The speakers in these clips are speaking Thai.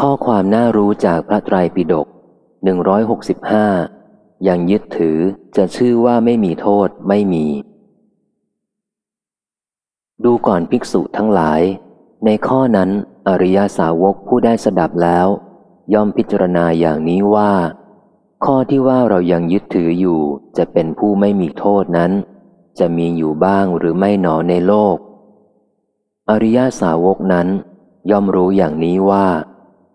ข้อความน่ารู้จากพระไตรปิฎก165 ยังยึดถือจะชื่อว่าไม่มีโทษไม่มี ดูก่อนภิกษุทั้งหลาย ในข้อนั้นอริยสาวกผู้ได้สดับแล้ว ย่อมพิจารณาอย่างนี้ว่า ข้อที่ว่าเรายังยึดถืออยู่จะเป็นผู้ไม่มีโทษนั้น จะมีอยู่บ้างหรือไม่หนอในโลก อริยสาวกนั้น ย่อมรู้อย่างนี้ว่า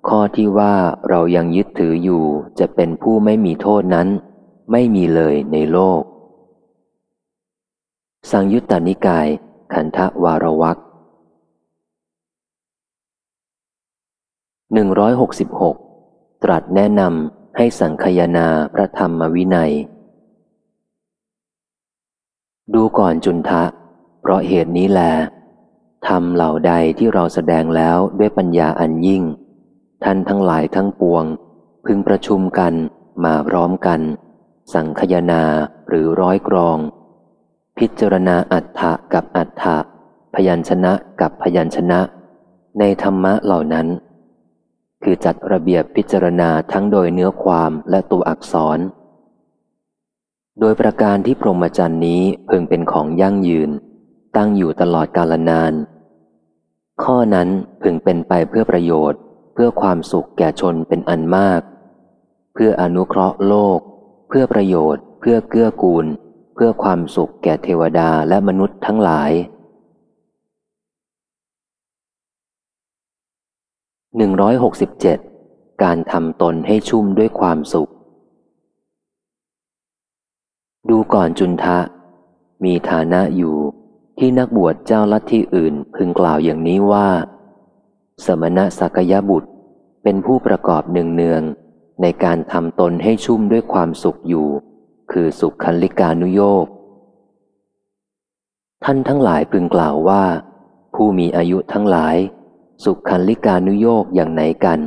ข้อที่ว่าเรายังยึดถืออยู่จะเป็นผู้ไม่มีโทษนั้น ไม่มีเลยในโลก สังยุตตานิกาย ขันธวารวักหนึ่งร้อยหกสิบหกตรัสแนะนำให้สังคยนาพระธรรมวินัย ดูก่อนจุนทะ เพราะเหตุนี้แลทำเหล่าใดที่เราแสดงแล้วด้วยปัญญาอันยิ่ง ท่านทั้งหลายทั้งปวง พึงประชุมกันมาพร้อมกัน สังคยนาหรือร้อยกรอง พิจารณาอัฏฐะกับอัฏฐะพยัญชนะกับพยัญชนะ ในธรรมะเหล่านั้น คือจัดระเบียบพิจารณาทั้งโดยเนื้อความและตัวอักษร โดยประการที่พรหมจรรย์นี้เพ่งเป็นของยั่งยืน ตั้งอยู่ตลอดกาลนาน ข้อนั้นพึงเป็นไปเพื่อประโยชน์ พื่อความสุขแก่ชนเป็นอันมาก เพื่ออนุเคราะห์โลก เพื่อประโยชน์ เพื่อเกื้อกูล เพื่อความสุขแก่เทวดาและมนุษย์ทั้งหลายหนึ่งร้อยหกสิบเจ็ดการทำตนให้ชุ่มด้วยความสุข ดูก่อนจุนทะ มีฐานะอยู่ที่นักบวชเจ้าลัทธิอื่นพึงกล่าวอย่างนี้ว่า สมณะสักยบุตร เป็นผู้ประกอบหนึ่งเนืองในการทำตนให้ชุ่มด้วยความสุขอยู่ คือสุขคันลิกานุโยกท่านทั้งหลายพึงกล่าวว่า ผู้มีอายุทั้งหลาย สุขคันลิกานุโยกอย่างไหนกัน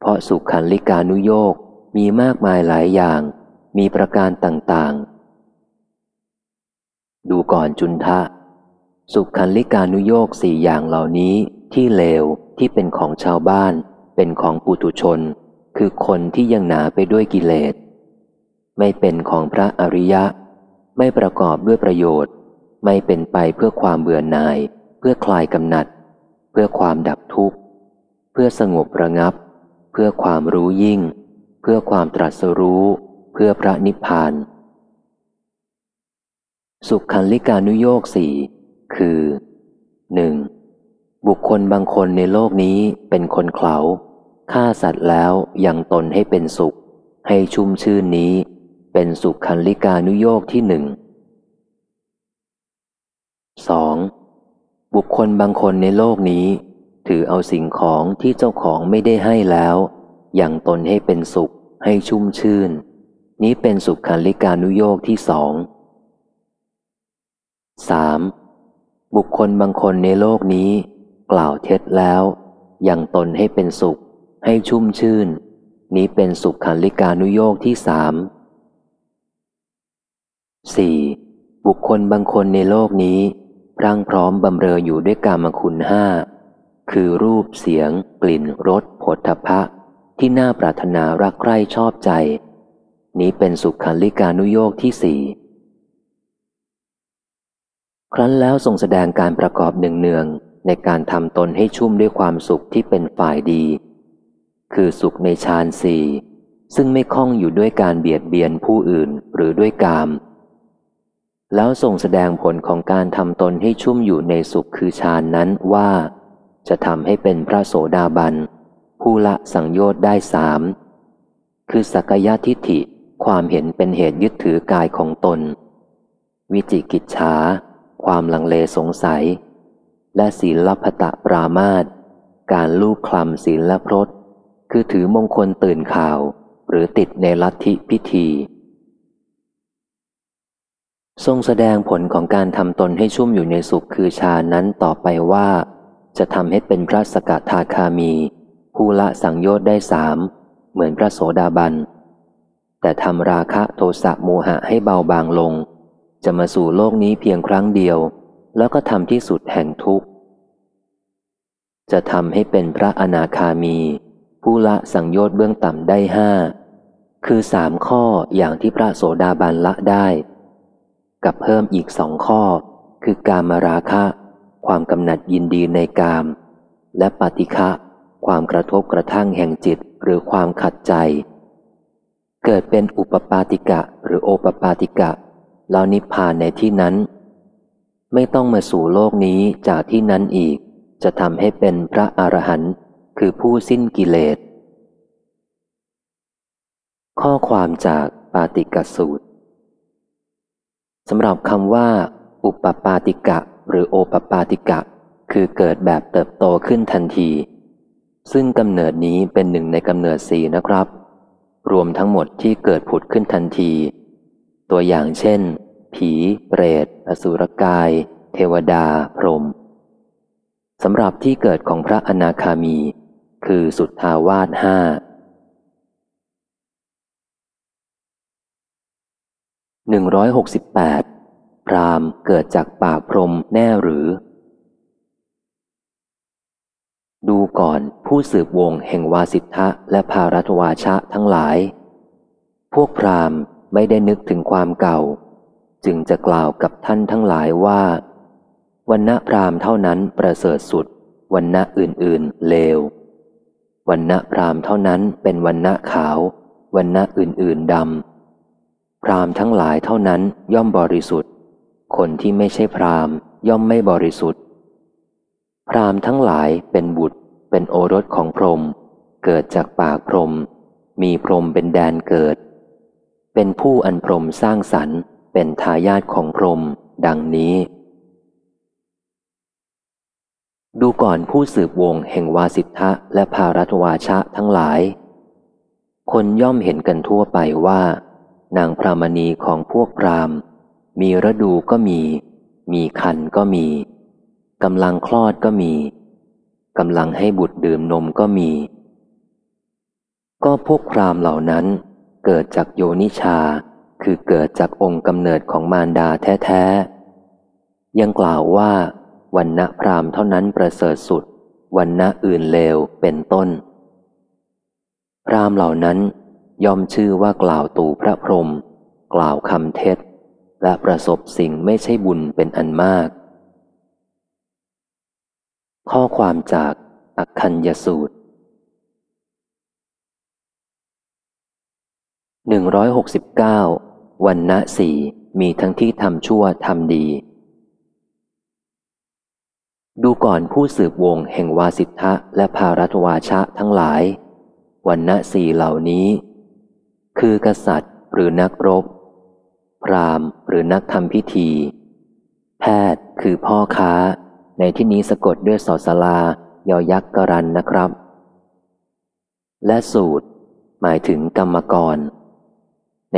เพราะสุขคันลิกานุโยกมีมากมายหลายอย่าง มีประการต่างๆ ดูก่อนจุนทะ สุขคันลิกานุโยกสี่อย่างเหล่านี้ ที่เลวที่เป็นของชาวบ้าน เป็นของปุถุชน คือคนที่ยังหนาไปด้วยกิเลส ไม่เป็นของพระอริยะ ไม่ประกอบด้วยประโยชน์ ไม่เป็นไปเพื่อความเบื่อหน่าย เพื่อคลายกำหนัด เพื่อความดับทุกข์ เพื่อสงบระงับ เพื่อความรู้ยิ่ง เพื่อความตรัสรู้ เพื่อพระนิพพาน สุขคันลิกานุโยกสี่คือหนึ่ง บุคคลบางคนในโลกนี้เป็นคนเขาฆ่าสัตว์แล้วยังตนให้เป็นสุข ให้ชุ่มชื่นนี้ เป็นสุขคันลิกานุโยกที่หนึ่งสองบุคคลบางคนในโลกนี้ ถือเอาสิ่งของที่เจ้าของไม่ได้ให้แล้วอย่างตนให้เป็นสุข ให้ชุ่มชื่น นี้เป็นสุขคันลิกานุโยกที่สองสามบุคคลบางคนในโลกนี้ กล่าวเท็จแล้วย่างตนให้เป็นสุข ให้ชุ่มชื่น นี้เป็นสุขคันลิกานุโยกที่สามสี่บุคคลบางคนในโลกนี้พรั่งพร้อมบำเรออยู่ด้วยกามคุณห้า คือรูปเสียง กลิ่นรสผลทพะ ที่น่าปรารถนารักใคร่ชอบใจ นี้เป็นสุขคันลิกานุโยกที่สี่ครั้นแล้วทรงแสดงการประกอบหนึ่งเนือง ในการทำตนให้ชุ่มด้วยความสุขที่เป็นฝ่ายดี คือสุขในฌานสี่ซึ่งไม่คล้องอยู่ด้วยการเบียดเบียนผู้อื่นหรือด้วยกาม แล้วทรงแสดงผลของการทำตนให้ชุ่มอยู่ในสุขคือฌานนั้นว่า จะทำให้เป็นพระโสดาบัน ผู้ละสังโยชน์ได้สาม คือสักยะทิฏฐิความเห็นเป็นเหตุยึดถือกายของตน วิจิกิจฉาความลังเลสงสัย และศีลพตะปรามาตการลูบคลำศีลและพรตคือถือมงคลตื่นข่าว หรือติดในลัทธิพิธี ทรงแสดงผลของการทำตนให้ชุ่มอยู่ในสุขคือชานั้นต่อไปว่า จะทำให้เป็นพระสกทาคามี ผู้ละสังโยชน์ได้สามเหมือนพระโสดาบัน แต่ทำราคะโทสะโมหะให้เบาบางลง จะมาสู่โลกนี้เพียงครั้งเดียว แล้วก็ทำที่สุดแห่งทุกข์จะทำให้เป็นพระอนาคามี ผู้ละสังโยชน์เบื้องต่ำได้ห้าคือสามข้ออย่างที่พระโสดาบันละได้ กับเพิ่มอีกสองข้อ คือการมราคะ ความกำหนัดยินดีในกาม และปฏิฆะความกระทบกระทั่งแห่งจิตหรือความขัดใจ เกิดเป็นอุปปาติกะหรือโอปปาติกะ แล้วนิพพานในที่นั้น ไม่ต้องมาสู่โลกนี้จากที่นั้นอีก จะทำให้เป็นพระอรหันต์คือผู้สิ้นกิเลส ข้อความจากปาติกสูตรสำหรับคำว่า อุปปาติกะ หรือโอปปาติกะ คือเกิดแบบเติบโตขึ้นทันที ซึ่งกำเนิดนี้เป็นหนึ่งในกำเนิดสีนะครับ รวมทั้งหมดที่เกิดผุดขึ้นทันที ตัวอย่างเช่น ผี เปรต อสุรกาย เทวดา พรหมสำหรับที่เกิดของพระอนาคามี คือสุทธาวาสห้าหนึ่งร้อยหกสิบแปดพรามเกิดจากปากพรหมแน่หรือ ดูก่อนผู้สืบวงแห่งวาสิทธะและภารัตวาชะทั้งหลาย พวกพรามไม่ได้นึกถึงความเก่า จึงจะกล่าวกับท่านทั้งหลายว่าวันณะพรามเท่านั้นประเสริฐสุดวันณะอื่นๆเลววันณะพรามเท่านั้นเป็นวันณะขาววันณะอื่นๆดำพรามทั้งหลายเท่านั้นย่อมบริสุทธิ์ คนที่ไม่ใช่พรามย่อมไม่บริสุทธิ์ พรามทั้งหลายเป็นบุตร เป็นโอรสของพรหมเกิดจากปากพรหมมีพรหมเป็นแดนเกิด เป็นผู้อันพรหมสร้างสรรค์ เป็นทายาทของพรหมดังนี้ ดูก่อนผู้สืบวงแห่งวาสิทธะและภารัตวาชะทั้งหลาย คนย่อมเห็นกันทั่วไปว่า นางพรามณีของพวกพรามมีฤดูก็มี มีคันก็มีกำลังคลอดก็มีกำลังให้บุตรดื่มนมก็มี ก็พวกพรามเหล่านั้นเกิดจากโยนิชา คือเกิดจากองค์กำเนิดของมารดาแท้ๆ ยังกล่าวว่าวันณะพรามเท่านั้นประเสริฐสุดวันณะอื่นเลวเป็นต้น พรามเหล่านั้นยอมชื่อว่ากล่าวตู่พระพรหมกล่าวคำเท็จ และประสบสิ่งไม่ใช่บุญเป็นอันมาก ข้อความจากอักคัญยสูตร 169 วันณะสี่มีทั้งที่ทำชั่วทำดี ดูก่อนผู้สืบวงแห่งวาสิทธะและภารัตวาชะทั้งหลาย วันณะสี่เหล่านี้ คือกษัตริย์หรือนักรบ พรามหรือนักทำพิธี แพทย์คือพ่อค้า ในที่นี้สะกดด้วยสอสลายอยักษ์กรันนะครับ และสูตร หมายถึงกรรมกร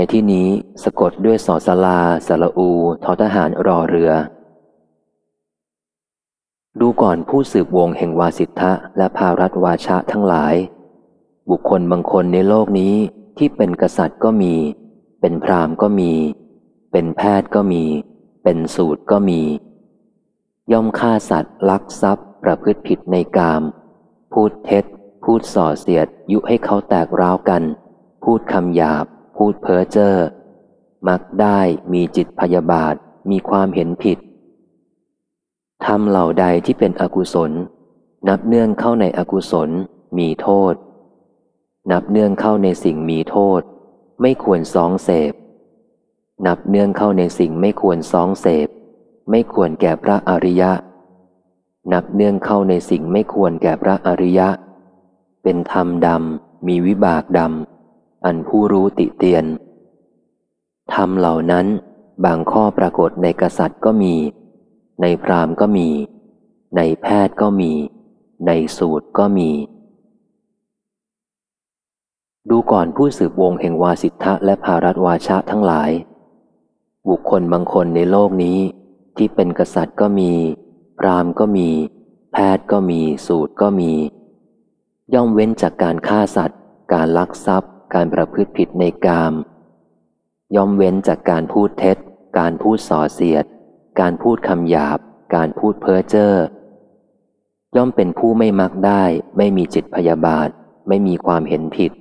ในที่นี้สะกดด้วยสอสลาสระอูทอทหารรอเรือ ดูก่อนผู้สืบวงแห่งวาสิทธะและภารัตวาชะทั้งหลาย บุคคลบางคนในโลกนี้ที่เป็นกษัตริย์ก็มี เป็นพราหมณ์ก็มี เป็นแพทย์ก็มี เป็นสูตรก็มี ย่อมฆ่าสัตว์ลักทรัพย์ ประพฤติผิดในกาม พูดเท็จ พูดส่อเสียด ยุให้เขาแตกร้าวกัน พูดคำหยาบ พูดเพ้อเจ้อมักได้มีจิตพยาบาทมีความเห็นผิดทำเหล่าใดที่เป็นอกุศล นับเนื่องเข้าในอกุศลมีโทษ นับเนื่องเข้าในสิ่งมีโทษ ไม่ควรซองเสพ นับเนื่องเข้าในสิ่งไม่ควรซองเสพ ไม่ควรแก่พระอริยะ นับเนื่องเข้าในสิ่งไม่ควรแก่พระอริยะ เป็นธรรมดำมีวิบากดำ อันผู้รู้ติเตียนธรรมเหล่านั้นบางข้อปรากฏในกษัตริย์ก็มี ในพราหมณ์ก็มี ในแพทย์ก็มี ในสูตรก็มี ดูก่อนผู้สืบวงแห่งวาสิทธะและภารัตวาชะทั้งหลาย บุคคลบางคนในโลกนี้ที่เป็นกษัตริย์ก็มี พราหมณ์ก็มี แพทย์ก็มี สูตรก็มี ย่อมเว้นจากการฆ่าสัตว์ การลักทรัพย์ การประพฤติผิดในกาม ย่อมเว้นจากการพูดเท็จ การพูดส่อเสียด การพูดคำหยาบ การพูดเพ้อเจ้อย่อมเป็นผู้ไม่มักได้ ไม่มีจิตพยาบาท ไม่มีความเห็นผิด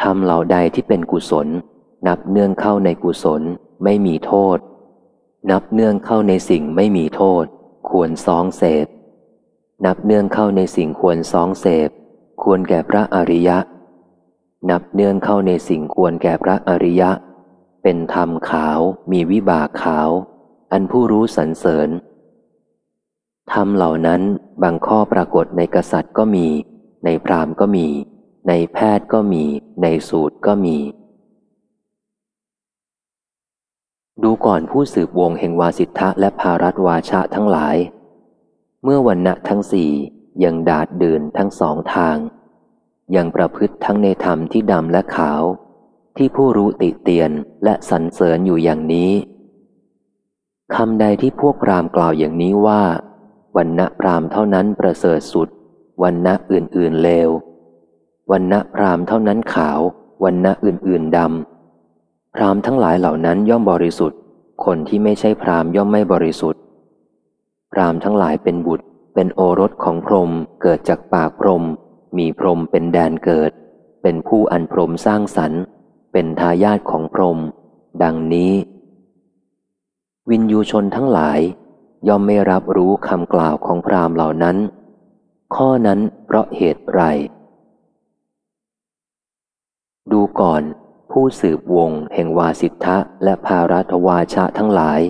ทำเหล่าใดที่เป็นกุศล นับเนื่องเข้าในกุศล ไม่มีโทษ นับเนื่องเข้าในสิ่งไม่มีโทษ ควรซองเสพ นับเนื่องเข้าในสิ่งควรซองเสพ ควรแก่พระอริยะ นับเนื่องเข้าในสิ่งควรแก่พระอริยะ เป็นธรรมขาวมีวิบากขาว อันผู้รู้สรรเสริญ ธรรมเหล่านั้นบางข้อปรากฏในกษัตริย์ก็มี ในพราหมณ์ก็มี ในแพทย์ก็มี ในสูตรก็มี ดูก่อนผู้สืบวงแห่งวาสิทธะและภารัตวาชะทั้งหลาย เมื่อวันณะทั้งสี่ยังดาดเดินทั้งสองทาง ยังประพฤติทั้งในธรรมที่ดำและขาว ที่ผู้รู้ติเตียนและสรรเสริญอยู่อย่างนี้คำใดที่พวกพรามกล่าวอย่างนี้ว่าวันณะพรามเท่านั้นประเสริฐสุดวันณะอื่นๆเลววันณะพรามเท่านั้นขาววันณะอื่นๆดำพรามทั้งหลายเหล่านั้นย่อมบริสุทธิ์ คนที่ไม่ใช่พรามย่อมไม่บริสุทธิ์ พรามทั้งหลายเป็นบุตรเป็นโอรสของพรหมเกิดจากปากพรหม มีพรหมเป็นแดนเกิด เป็นผู้อันพรหมสร้างสรรค์ เป็นทายาทของพรหมดังนี้ วินยูชนทั้งหลาย ย่อมไม่รับรู้คำกล่าวของพรามเหล่านั้น ข้อนั้นเพราะเหตุไร ดูก่อน ผู้สืบวงแห่งวาสิทธะและภารัตวาชะทั้งหลาย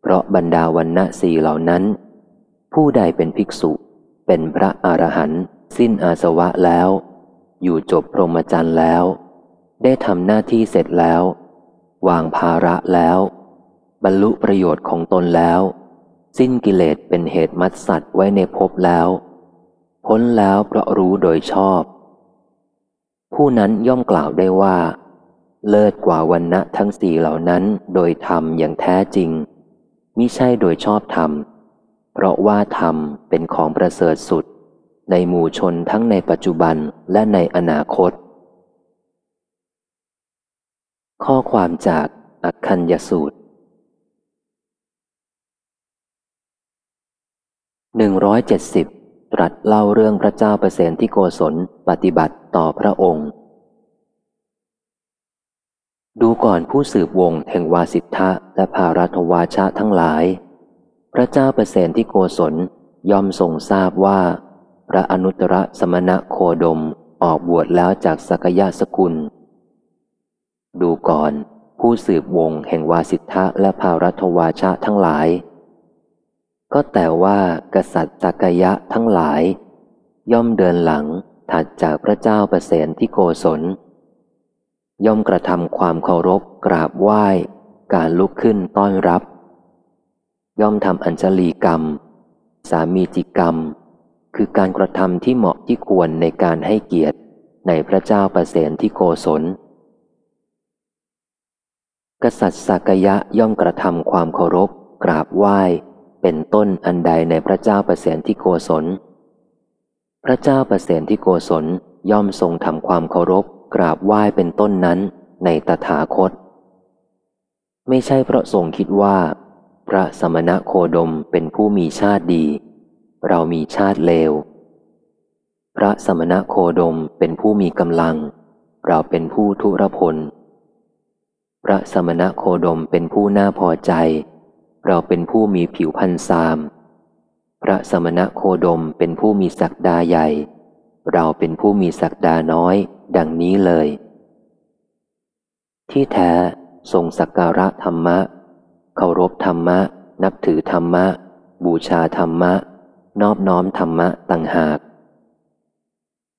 เพราะบรรดาวันณะสีเหล่านั้น ผู้ใดเป็นภิกษุ เป็นพระอรหันต์ สิ้นอาสวะแล้ว อยู่จบพรหมจรรย์แล้ว ได้ทำหน้าที่เสร็จแล้ว วางภาระแล้ว บรรลุประโยชน์ของตนแล้ว สิ้นกิเลสเป็นเหตุมัดสัตว์ไว้ในภพแล้ว พ้นแล้วเพราะรู้โดยชอบ ผู้นั้นย่อมกล่าวได้ว่า เลิศกว่าวันณะทั้งสี่เหล่านั้นโดยธรรมอย่างแท้จริงมิใช่โดยชอบธรรม เพราะว่าธรรมเป็นของประเสริฐสุด ในหมู่ชนทั้งในปัจจุบันและในอนาคต ข้อความจากอักคัญยสูตรหนึ่งร้อยเจ็ดสิบตรัสเล่าเรื่องพระเจ้าเปรตที่โกศลปฏิบัติต่อพระองค์ ดูก่อนผู้สืบวงแห่งวาสิทธะและภารัตวาชะทั้งหลาย พระเจ้าเปรตที่โกศลย่อมทรงทราบว่า พระอนุตตรสมณะโคดมออกบวชแล้วจากสกยะสกุล ดูก่อน ผู้สืบวงแห่งวาสิทธะและภารัตวาชะทั้งหลาย ก็แต่ว่ากษัตริย์จักยะทั้งหลาย ย่อมเดินหลังถัดจากพระเจ้าประเสนที่โกศล ย่อมกระทำความเคารพกราบไหว้ การลุกขึ้นต้อนรับ ย่อมทำอัญชลีกรรม สามีจิกรรม คือการกระทำที่เหมาะที่ควรในการให้เกียรติ ในพระเจ้าประเสนที่โกศล กษัตริย์สักยะย่อมกระทำความเคารพ กราบไหว้ เป็นต้นอันใดในพระเจ้าประเสนที่โกศล พระเจ้าประเสนที่โกศลย่อมทรงทำความเคารพ กราบไหว้เป็นต้นนั้นในตถาคต ไม่ใช่เพราะทรงคิดว่า พระสมณะโคดมเป็นผู้มีชาติดี เรามีชาติเลว พระสมณะโคดมเป็นผู้มีกำลัง เราเป็นผู้ทุรพล พระสมณะโคดมเป็นผู้น่าพอใจ เราเป็นผู้มีผิวพันธ์สาม พระสมณะโคดมเป็นผู้มีศักดาใหญ่ เราเป็นผู้มีศักดาน้อย ดังนี้เลย ที่แท้ทรงสักการะธรรมะ เคารพธรรมะ นับถือธรรมะ บูชาธรรมะ นอบน้อมธรรมะต่างหาก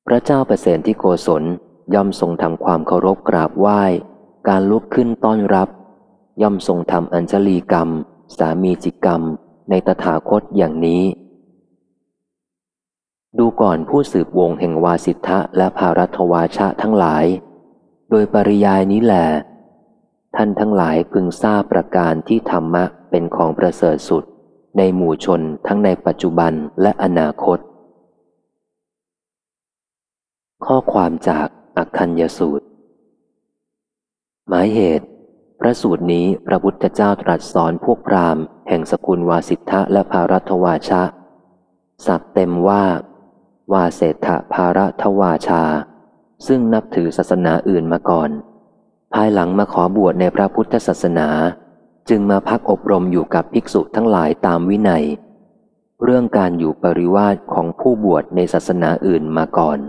พระเจ้าประเสนที่โกศลย่อมทรงทำความเคารพกราบไหว้ การลุกขึ้นต้อนรับ ย่อมทรงทำอัญชลีกรรม สามีจิกรรม ในตถาคตอย่างนี้ ดูก่อนผู้สืบวงแห่งวาสิทธะและภารัตวาชะทั้งหลาย โดยปริยายนี้แหลท่านทั้งหลายพึงทราบประการที่ธรรมะเป็นของประเสริฐสุด ในหมู่ชนทั้งในปัจจุบันและอนาคต ข้อความจากอักคัญยสูตร หมายเหตุ พระสูตรนี้พระพุทธเจ้าตรัสสอนพวกพราหมณ์แห่งสกุลวาสิทธะและภารัตวาชะ สับเต็มว่า วาเศรษฐภาระทวาชา ซึ่งนับถือศาสนาอื่นมาก่อน ภายหลังมาขอบวชในพระพุทธศาสนา จึงมาพักอบรมอยู่กับภิกษุทั้งหลายตามวินัย เรื่องการอยู่ปริวาสของผู้บวชในศาสนาอื่นมาก่อน